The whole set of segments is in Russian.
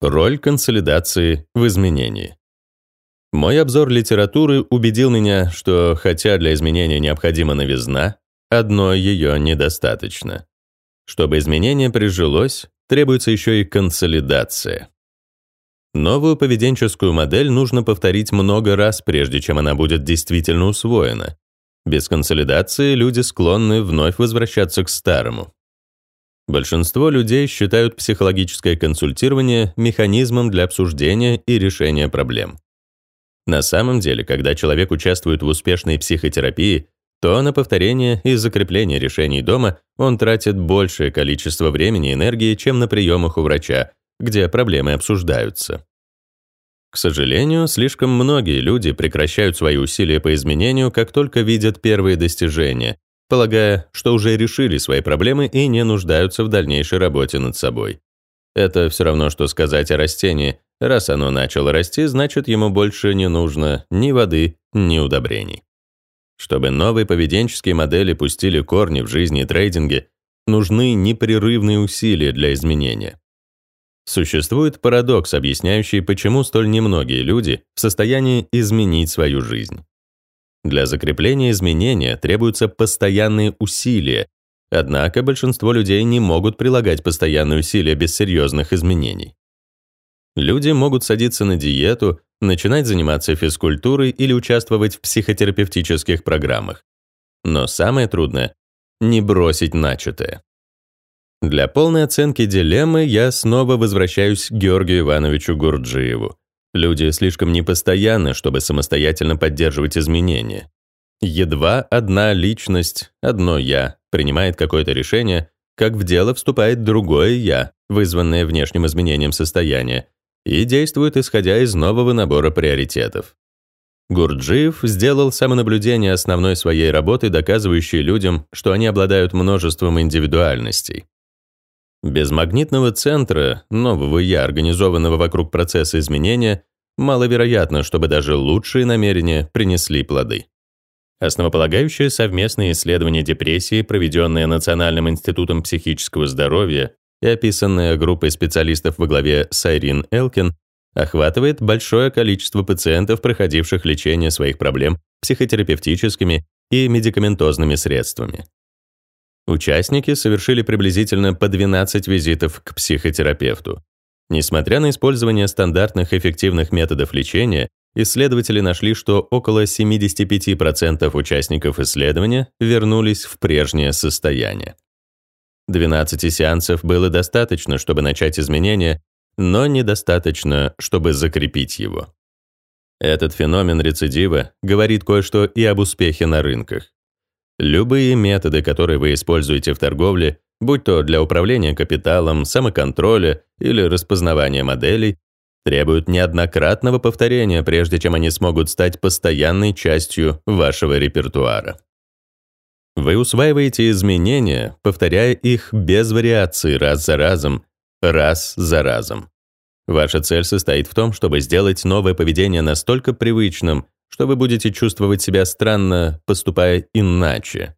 Роль консолидации в изменении. Мой обзор литературы убедил меня, что хотя для изменения необходима новизна, одной ее недостаточно. Чтобы изменение прижилось, требуется еще и консолидация. Новую поведенческую модель нужно повторить много раз, прежде чем она будет действительно усвоена. Без консолидации люди склонны вновь возвращаться к старому. Большинство людей считают психологическое консультирование механизмом для обсуждения и решения проблем. На самом деле, когда человек участвует в успешной психотерапии, то на повторение и закрепление решений дома он тратит большее количество времени и энергии, чем на приемах у врача, где проблемы обсуждаются. К сожалению, слишком многие люди прекращают свои усилия по изменению, как только видят первые достижения, полагая, что уже решили свои проблемы и не нуждаются в дальнейшей работе над собой. Это все равно, что сказать о растении. Раз оно начало расти, значит, ему больше не нужно ни воды, ни удобрений. Чтобы новые поведенческие модели пустили корни в жизни и трейдинге, нужны непрерывные усилия для изменения. Существует парадокс, объясняющий, почему столь немногие люди в состоянии изменить свою жизнь. Для закрепления изменения требуются постоянные усилия, однако большинство людей не могут прилагать постоянные усилия без серьезных изменений. Люди могут садиться на диету, начинать заниматься физкультурой или участвовать в психотерапевтических программах. Но самое трудное — не бросить начатое. Для полной оценки дилеммы я снова возвращаюсь к Георгию Ивановичу Гурджиеву, Люди слишком непостоянны, чтобы самостоятельно поддерживать изменения. Едва одна личность, одно «я» принимает какое-то решение, как в дело вступает другое «я», вызванное внешним изменением состояния, и действует исходя из нового набора приоритетов. Гурджиев сделал самонаблюдение основной своей работы, доказывающей людям, что они обладают множеством индивидуальностей. Без магнитного центра, нового «я», организованного вокруг процесса изменения, маловероятно, чтобы даже лучшие намерения принесли плоды. Основополагающее совместное исследование депрессии, проведенное Национальным институтом психического здоровья и описанное группой специалистов во главе с Айрин Элкин, охватывает большое количество пациентов, проходивших лечение своих проблем психотерапевтическими и медикаментозными средствами. Участники совершили приблизительно по 12 визитов к психотерапевту. Несмотря на использование стандартных эффективных методов лечения, исследователи нашли, что около 75% участников исследования вернулись в прежнее состояние. 12 сеансов было достаточно, чтобы начать изменения, но недостаточно, чтобы закрепить его. Этот феномен рецидива говорит кое-что и об успехе на рынках. Любые методы, которые вы используете в торговле, будь то для управления капиталом, самоконтроля или распознавания моделей, требуют неоднократного повторения, прежде чем они смогут стать постоянной частью вашего репертуара. Вы усваиваете изменения, повторяя их без вариаций раз за разом, раз за разом. Ваша цель состоит в том, чтобы сделать новое поведение настолько привычным, что вы будете чувствовать себя странно, поступая иначе.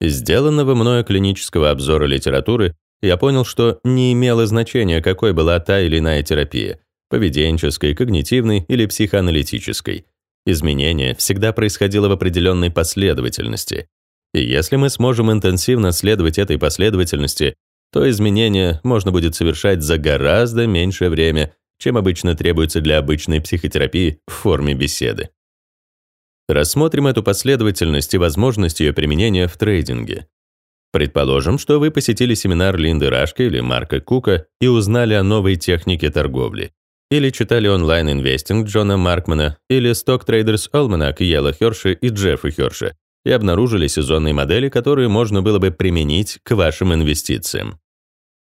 Из сделанного мною клинического обзора литературы я понял, что не имело значения, какой была та или иная терапия – поведенческой, когнитивной или психоаналитической. Изменение всегда происходило в определенной последовательности. И если мы сможем интенсивно следовать этой последовательности, то изменения можно будет совершать за гораздо меньшее время, чем обычно требуется для обычной психотерапии в форме беседы. Рассмотрим эту последовательность и возможность ее применения в трейдинге. Предположим, что вы посетили семинар Линды Рашка или Марка Кука и узнали о новой технике торговли. Или читали онлайн-инвестинг Джона Маркмана или Stock Traders Almanac Йелла Херши и Джеффа Херши и обнаружили сезонные модели, которые можно было бы применить к вашим инвестициям.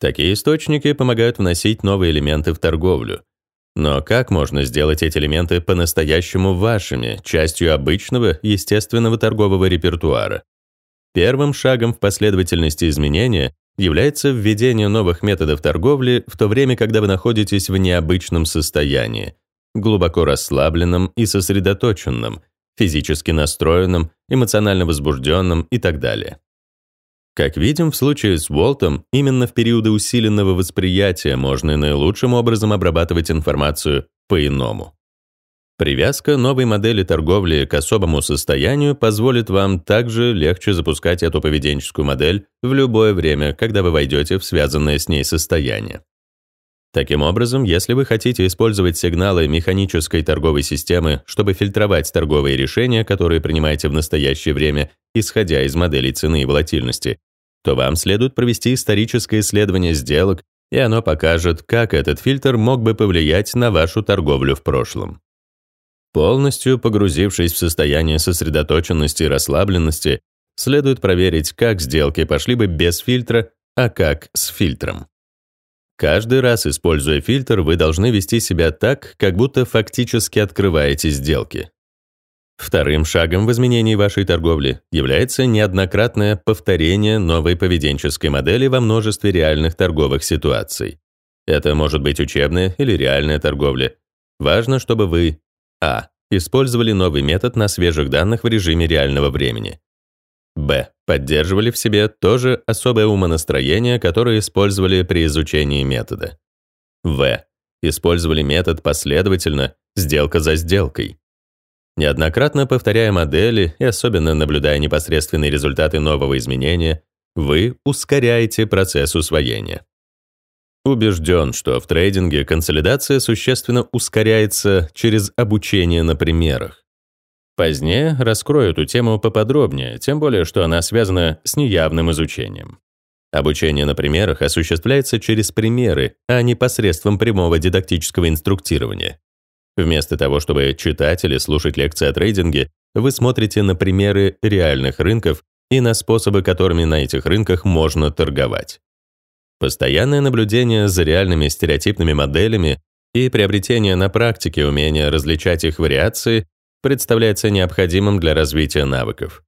Такие источники помогают вносить новые элементы в торговлю, но как можно сделать эти элементы по-настоящему вашими, частью обычного, естественного торгового репертуара? Первым шагом в последовательности изменения является введение новых методов торговли в то время, когда вы находитесь в необычном состоянии, глубоко расслабленном и сосредоточенном, физически настроенном, эмоционально возбужденном и так далее. Как видим, в случае с Волтом, именно в периоды усиленного восприятия можно наилучшим образом обрабатывать информацию по-иному. Привязка новой модели торговли к особому состоянию позволит вам также легче запускать эту поведенческую модель в любое время, когда вы войдете в связанное с ней состояние. Таким образом, если вы хотите использовать сигналы механической торговой системы, чтобы фильтровать торговые решения, которые принимаете в настоящее время, исходя из моделей цены и волатильности, то вам следует провести историческое исследование сделок, и оно покажет, как этот фильтр мог бы повлиять на вашу торговлю в прошлом. Полностью погрузившись в состояние сосредоточенности и расслабленности, следует проверить, как сделки пошли бы без фильтра, а как с фильтром. Каждый раз, используя фильтр, вы должны вести себя так, как будто фактически открываете сделки. Вторым шагом в изменении вашей торговли является неоднократное повторение новой поведенческой модели во множестве реальных торговых ситуаций. Это может быть учебная или реальная торговля. Важно, чтобы вы а. использовали новый метод на свежих данных в режиме реального времени. Б. Поддерживали в себе то же особое умонастроение, которое использовали при изучении метода. В. Использовали метод последовательно, сделка за сделкой. Неоднократно повторяя модели и особенно наблюдая непосредственные результаты нового изменения, вы ускоряете процесс усвоения. Убежден, что в трейдинге консолидация существенно ускоряется через обучение на примерах. Позднее раскрою эту тему поподробнее, тем более, что она связана с неявным изучением. Обучение на примерах осуществляется через примеры, а не посредством прямого дидактического инструктирования. Вместо того, чтобы читать или слушать лекции о трейдинге, вы смотрите на примеры реальных рынков и на способы, которыми на этих рынках можно торговать. Постоянное наблюдение за реальными стереотипными моделями и приобретение на практике умения различать их вариации представляется необходимым для развития навыков.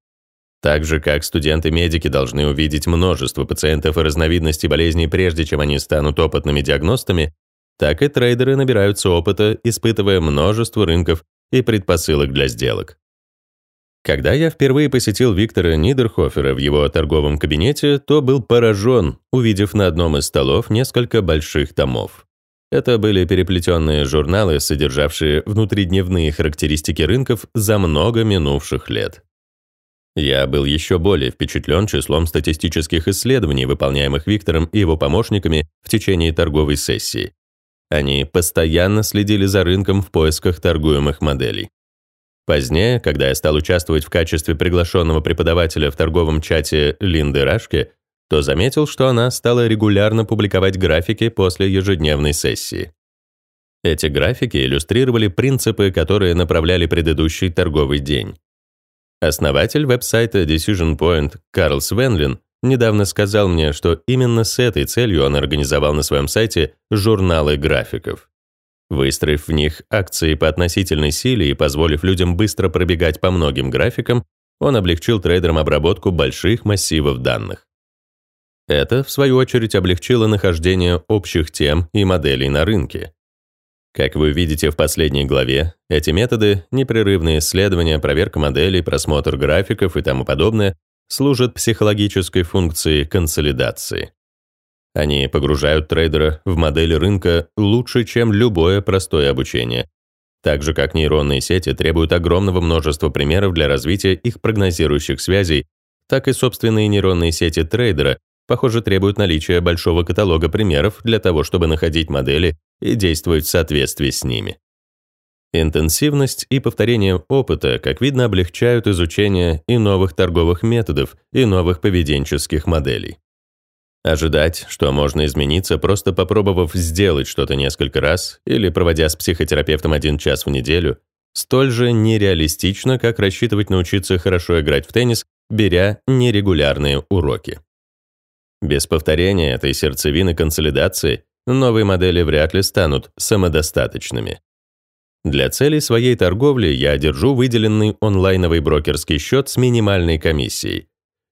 Так же, как студенты-медики должны увидеть множество пациентов и разновидностей болезней, прежде чем они станут опытными диагностами, так и трейдеры набираются опыта, испытывая множество рынков и предпосылок для сделок. Когда я впервые посетил Виктора Нидерхофера в его торговом кабинете, то был поражен, увидев на одном из столов несколько больших томов. Это были переплетенные журналы, содержавшие внутридневные характеристики рынков за много минувших лет. Я был еще более впечатлен числом статистических исследований, выполняемых Виктором и его помощниками в течение торговой сессии. Они постоянно следили за рынком в поисках торгуемых моделей. Позднее, когда я стал участвовать в качестве приглашенного преподавателя в торговом чате Линды Рашке, то заметил, что она стала регулярно публиковать графики после ежедневной сессии. Эти графики иллюстрировали принципы, которые направляли предыдущий торговый день. Основатель веб-сайта Decision Point Карл Свенлин недавно сказал мне, что именно с этой целью он организовал на своем сайте журналы графиков. Выстроив в них акции по относительной силе и позволив людям быстро пробегать по многим графикам, он облегчил трейдерам обработку больших массивов данных. Это, в свою очередь, облегчило нахождение общих тем и моделей на рынке. Как вы видите в последней главе, эти методы, непрерывные исследования, проверка моделей, просмотр графиков и тому подобное, служат психологической функции консолидации. Они погружают трейдера в модель рынка лучше, чем любое простое обучение, так же как нейронные сети требуют огромного множества примеров для развития их прогнозирующих связей, так и собственные нейронные сети трейдера похоже, требуют наличия большого каталога примеров для того, чтобы находить модели и действовать в соответствии с ними. Интенсивность и повторение опыта, как видно, облегчают изучение и новых торговых методов, и новых поведенческих моделей. Ожидать, что можно измениться, просто попробовав сделать что-то несколько раз или проводя с психотерапевтом один час в неделю, столь же нереалистично, как рассчитывать научиться хорошо играть в теннис, беря нерегулярные уроки. Без повторения этой сердцевины консолидации новые модели вряд ли станут самодостаточными. Для целей своей торговли я держу выделенный онлайновый брокерский счет с минимальной комиссией.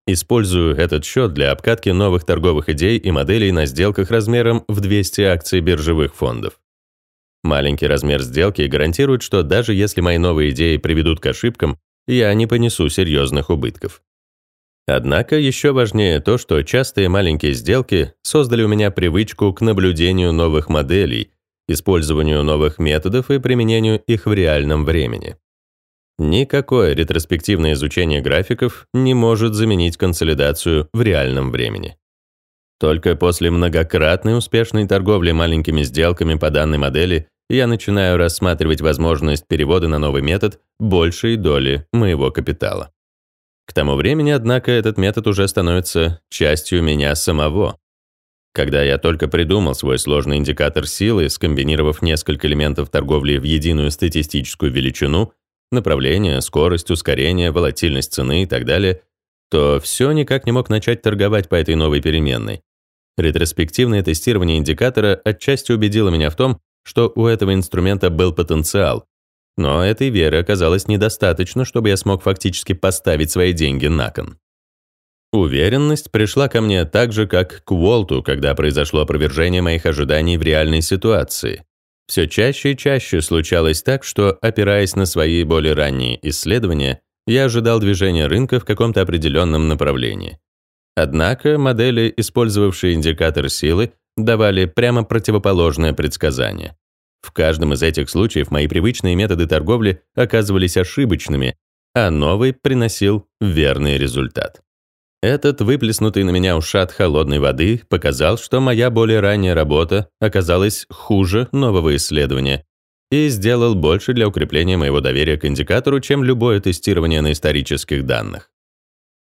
Использую этот счет для обкатки новых торговых идей и моделей на сделках размером в 200 акций биржевых фондов. Маленький размер сделки гарантирует, что даже если мои новые идеи приведут к ошибкам, я не понесу серьезных убытков. Однако еще важнее то, что частые маленькие сделки создали у меня привычку к наблюдению новых моделей, использованию новых методов и применению их в реальном времени. Никакое ретроспективное изучение графиков не может заменить консолидацию в реальном времени. Только после многократной успешной торговли маленькими сделками по данной модели я начинаю рассматривать возможность перевода на новый метод большей доли моего капитала. К тому времени, однако, этот метод уже становится частью меня самого. Когда я только придумал свой сложный индикатор силы, скомбинировав несколько элементов торговли в единую статистическую величину, направление, скорость, ускорение, волатильность цены и так далее, то все никак не мог начать торговать по этой новой переменной. Ретроспективное тестирование индикатора отчасти убедило меня в том, что у этого инструмента был потенциал, но этой веры оказалось недостаточно, чтобы я смог фактически поставить свои деньги на кон. Уверенность пришла ко мне так же, как к Уолту, когда произошло опровержение моих ожиданий в реальной ситуации. Все чаще и чаще случалось так, что, опираясь на свои более ранние исследования, я ожидал движения рынка в каком-то определенном направлении. Однако модели, использовавшие индикатор силы, давали прямо противоположное предсказание. В каждом из этих случаев мои привычные методы торговли оказывались ошибочными, а новый приносил верный результат. Этот выплеснутый на меня ушат холодной воды показал, что моя более ранняя работа оказалась хуже нового исследования и сделал больше для укрепления моего доверия к индикатору, чем любое тестирование на исторических данных.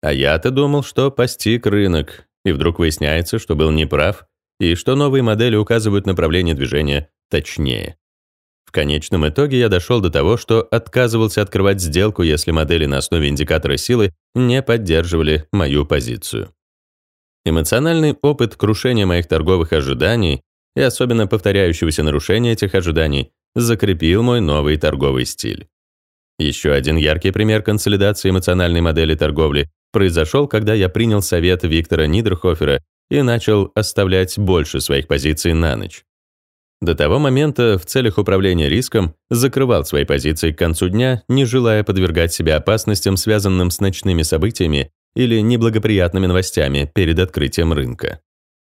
А я-то думал, что постиг рынок, и вдруг выясняется, что был неправ, и что новые модели указывают направление движения точнее. В конечном итоге я дошел до того, что отказывался открывать сделку, если модели на основе индикатора силы не поддерживали мою позицию. Эмоциональный опыт крушения моих торговых ожиданий и особенно повторяющегося нарушения этих ожиданий закрепил мой новый торговый стиль. Еще один яркий пример консолидации эмоциональной модели торговли произошел, когда я принял совет Виктора Нидерхофера и начал оставлять больше своих позиций на ночь. До того момента в целях управления риском закрывал свои позиции к концу дня, не желая подвергать себя опасностям, связанным с ночными событиями или неблагоприятными новостями перед открытием рынка.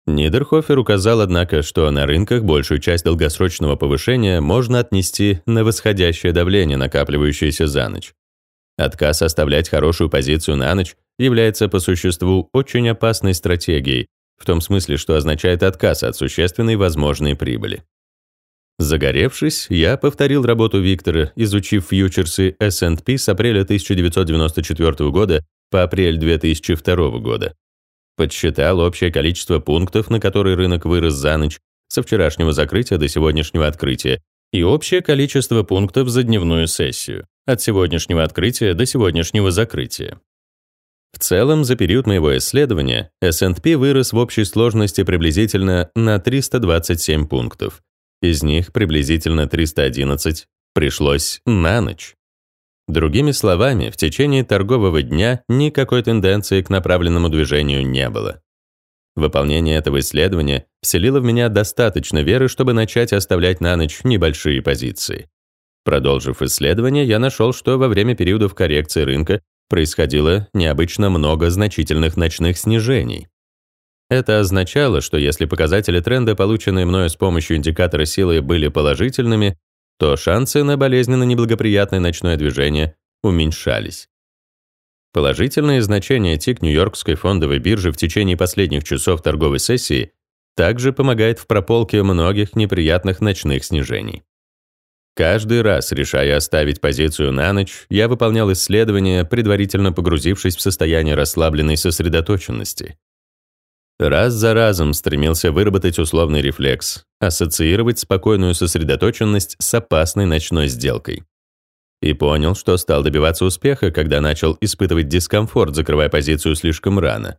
Нидерхофер указал, однако, что на рынках большую часть долгосрочного повышения можно отнести на восходящее давление, накапливающееся за ночь. Отказ оставлять хорошую позицию на ночь является по существу очень опасной стратегией, в том смысле, что означает отказ от существенной возможной прибыли. Загоревшись, я повторил работу Виктора, изучив фьючерсы S&P с апреля 1994 года по апрель 2002 года. Подсчитал общее количество пунктов, на которые рынок вырос за ночь, со вчерашнего закрытия до сегодняшнего открытия, и общее количество пунктов за дневную сессию, от сегодняшнего открытия до сегодняшнего закрытия. В целом, за период моего исследования S&P вырос в общей сложности приблизительно на 327 пунктов, из них приблизительно 311 пришлось на ночь. Другими словами, в течение торгового дня никакой тенденции к направленному движению не было. Выполнение этого исследования вселило в меня достаточно веры, чтобы начать оставлять на ночь небольшие позиции. Продолжив исследование, я нашел, что во время периодов коррекции рынка происходило необычно много значительных ночных снижений. Это означало, что если показатели тренда, полученные мною с помощью индикатора силы, были положительными, то шансы на болезненно неблагоприятное ночное движение уменьшались. Положительные значения тик Нью-Йоркской фондовой биржи в течение последних часов торговой сессии также помогает в прополке многих неприятных ночных снижений. Каждый раз, решая оставить позицию на ночь, я выполнял исследования, предварительно погрузившись в состояние расслабленной сосредоточенности. Раз за разом стремился выработать условный рефлекс, ассоциировать спокойную сосредоточенность с опасной ночной сделкой. И понял, что стал добиваться успеха, когда начал испытывать дискомфорт, закрывая позицию слишком рано.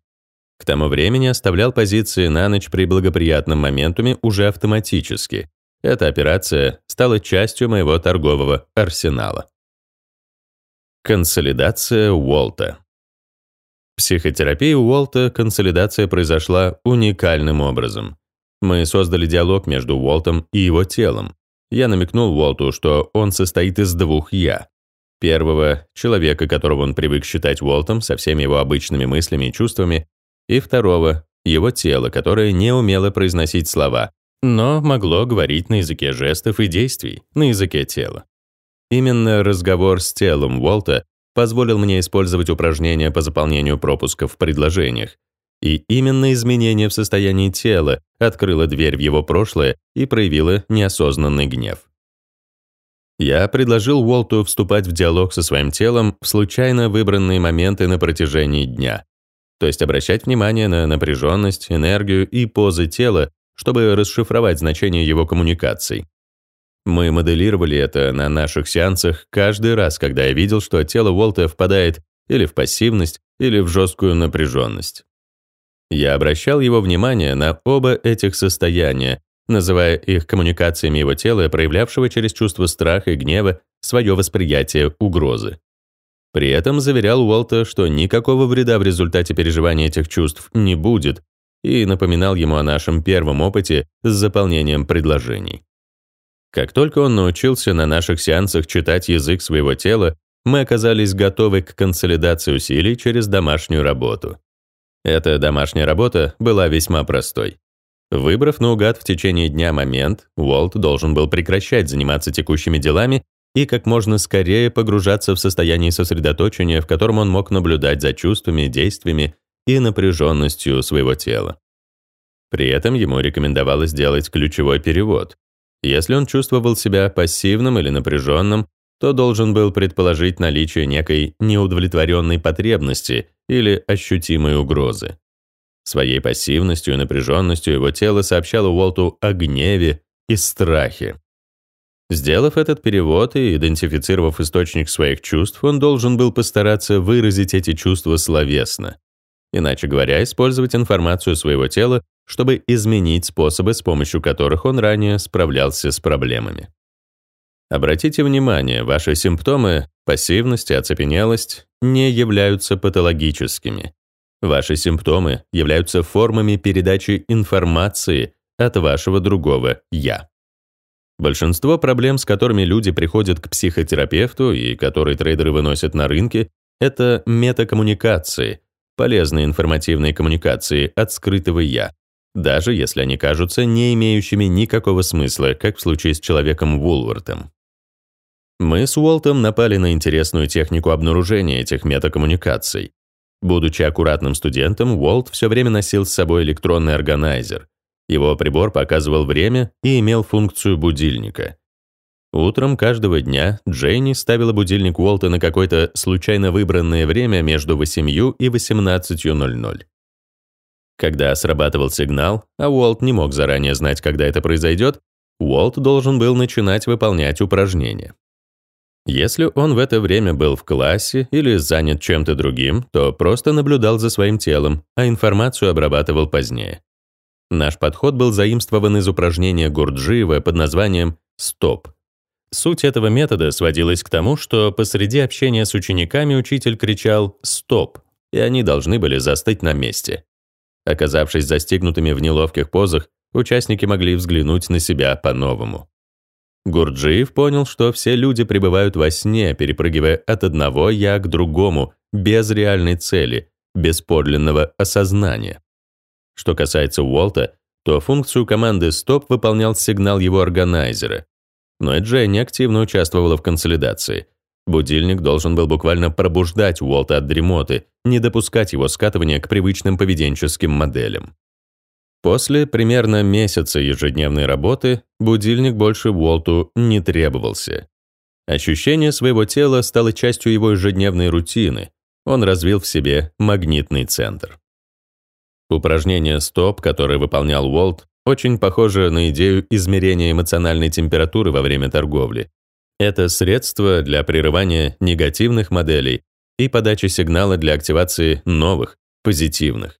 К тому времени оставлял позиции на ночь при благоприятном моментуме уже автоматически. Эта операция стала частью моего торгового арсенала. Консолидация Уолта психотерапии Уолта консолидация произошла уникальным образом. Мы создали диалог между Уолтом и его телом. Я намекнул Уолту, что он состоит из двух «я». Первого — человека, которого он привык считать Уолтом со всеми его обычными мыслями и чувствами, и второго — его тело, которое не умело произносить слова, но могло говорить на языке жестов и действий, на языке тела. Именно разговор с телом Уолта позволил мне использовать упражнения по заполнению пропусков в предложениях, и именно изменение в состоянии тела открыло дверь в его прошлое и проявило неосознанный гнев. Я предложил Уолту вступать в диалог со своим телом в случайно выбранные моменты на протяжении дня, то есть обращать внимание на напряженность, энергию и позы тела, чтобы расшифровать значение его коммуникаций. Мы моделировали это на наших сеансах каждый раз, когда я видел, что тело Уолта впадает или в пассивность, или в жесткую напряженность. Я обращал его внимание на оба этих состояния, называя их коммуникациями его тела, проявлявшего через чувство страха и гнева свое восприятие угрозы. При этом заверял Уолта, что никакого вреда в результате переживания этих чувств не будет, и напоминал ему о нашем первом опыте с заполнением предложений. Как только он научился на наших сеансах читать язык своего тела, мы оказались готовы к консолидации усилий через домашнюю работу. Эта домашняя работа была весьма простой. Выбрав наугад в течение дня момент, Уолт должен был прекращать заниматься текущими делами и как можно скорее погружаться в состояние сосредоточения, в котором он мог наблюдать за чувствами, действиями и напряженностью своего тела. При этом ему рекомендовалось сделать ключевой перевод. Если он чувствовал себя пассивным или напряженным, то должен был предположить наличие некой неудовлетворенной потребности или ощутимой угрозы. Своей пассивностью и напряженностью его тело сообщало Уолту о гневе и страхе. Сделав этот перевод и идентифицировав источник своих чувств, он должен был постараться выразить эти чувства словесно. Иначе говоря, использовать информацию своего тела, чтобы изменить способы, с помощью которых он ранее справлялся с проблемами. Обратите внимание, ваши симптомы – пассивность и оцепенелость – не являются патологическими. Ваши симптомы являются формами передачи информации от вашего другого «я». Большинство проблем, с которыми люди приходят к психотерапевту и которые трейдеры выносят на рынке, это метакоммуникации, полезные информативные коммуникации от скрытого «я», даже если они кажутся не имеющими никакого смысла, как в случае с человеком Вулвартом. Мы с Уолтом напали на интересную технику обнаружения этих метакоммуникаций. Будучи аккуратным студентом, Уолт все время носил с собой электронный органайзер. Его прибор показывал время и имел функцию будильника. Утром каждого дня Джейни ставила будильник Уолта на какое-то случайно выбранное время между 8 и 18.00. Когда срабатывал сигнал, а Уолт не мог заранее знать, когда это произойдет, Уолт должен был начинать выполнять упражнения. Если он в это время был в классе или занят чем-то другим, то просто наблюдал за своим телом, а информацию обрабатывал позднее. Наш подход был заимствован из упражнения Гурджиева под названием «Стоп». Суть этого метода сводилась к тому, что посреди общения с учениками учитель кричал «Стоп!», и они должны были застыть на месте. Оказавшись застигнутыми в неловких позах, участники могли взглянуть на себя по-новому. Гурджиев понял, что все люди пребывают во сне, перепрыгивая от одного «я» к другому, без реальной цели, без подлинного осознания. Что касается Уолта, то функцию команды «стоп» выполнял сигнал его органайзера. Но и Дженни активно участвовала в консолидации. Будильник должен был буквально пробуждать Уолта от дремоты, не допускать его скатывания к привычным поведенческим моделям. После примерно месяца ежедневной работы будильник больше Уолту не требовался. Ощущение своего тела стало частью его ежедневной рутины. Он развил в себе магнитный центр. Упражнение «Стоп», которое выполнял Уолт, очень похоже на идею измерения эмоциональной температуры во время торговли. Это средство для прерывания негативных моделей и подачи сигнала для активации новых, позитивных.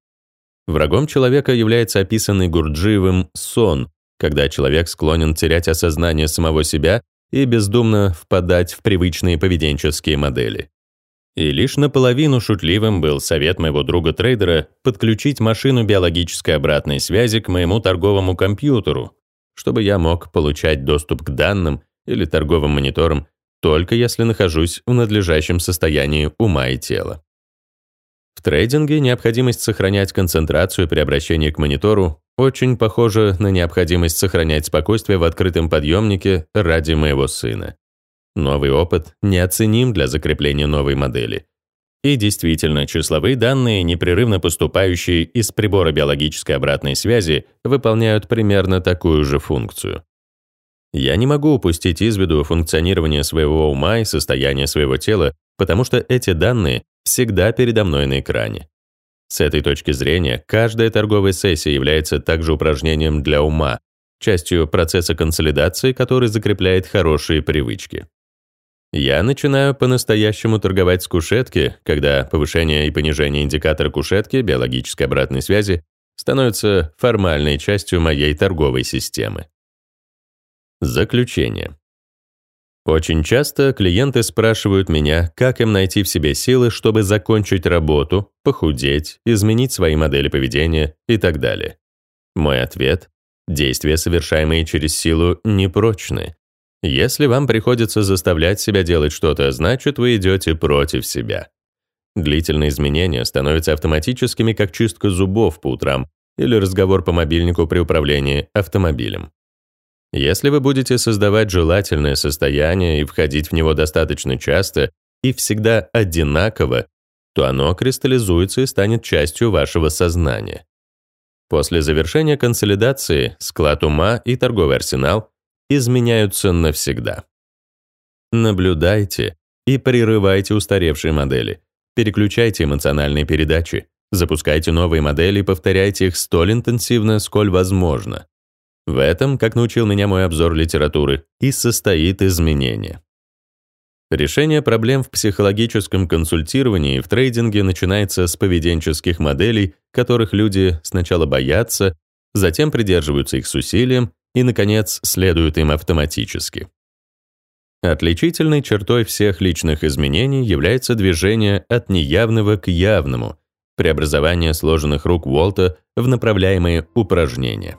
Врагом человека является описанный Гурджиевым сон, когда человек склонен терять осознание самого себя и бездумно впадать в привычные поведенческие модели. И лишь наполовину шутливым был совет моего друга-трейдера подключить машину биологической обратной связи к моему торговому компьютеру, чтобы я мог получать доступ к данным или торговым мониторам только если нахожусь в надлежащем состоянии ума и тела. В трейдинге необходимость сохранять концентрацию при обращении к монитору очень похожа на необходимость сохранять спокойствие в открытом подъемнике ради моего сына. Новый опыт неоценим для закрепления новой модели. И действительно, числовые данные, непрерывно поступающие из прибора биологической обратной связи, выполняют примерно такую же функцию. Я не могу упустить из виду функционирование своего ума и состояние своего тела, потому что эти данные всегда передо мной на экране. С этой точки зрения, каждая торговая сессия является также упражнением для ума, частью процесса консолидации, который закрепляет хорошие привычки. Я начинаю по-настоящему торговать с кушетки, когда повышение и понижение индикатора кушетки биологической обратной связи становятся формальной частью моей торговой системы. Заключение. Очень часто клиенты спрашивают меня, как им найти в себе силы, чтобы закончить работу, похудеть, изменить свои модели поведения и так далее. Мой ответ – действия, совершаемые через силу, непрочны. Если вам приходится заставлять себя делать что-то, значит, вы идете против себя. Длительные изменения становятся автоматическими, как чистка зубов по утрам или разговор по мобильнику при управлении автомобилем. Если вы будете создавать желательное состояние и входить в него достаточно часто и всегда одинаково, то оно кристаллизуется и станет частью вашего сознания. После завершения консолидации склад ума и торговый арсенал изменяются навсегда. Наблюдайте и прерывайте устаревшие модели, переключайте эмоциональные передачи, запускайте новые модели и повторяйте их столь интенсивно, сколь возможно. В этом, как научил меня мой обзор литературы, и состоит изменение. Решение проблем в психологическом консультировании и в трейдинге начинается с поведенческих моделей, которых люди сначала боятся, затем придерживаются их с усилием и, наконец, следуют им автоматически. Отличительной чертой всех личных изменений является движение от неявного к явному, преобразование сложенных рук Уолта в направляемые упражнения.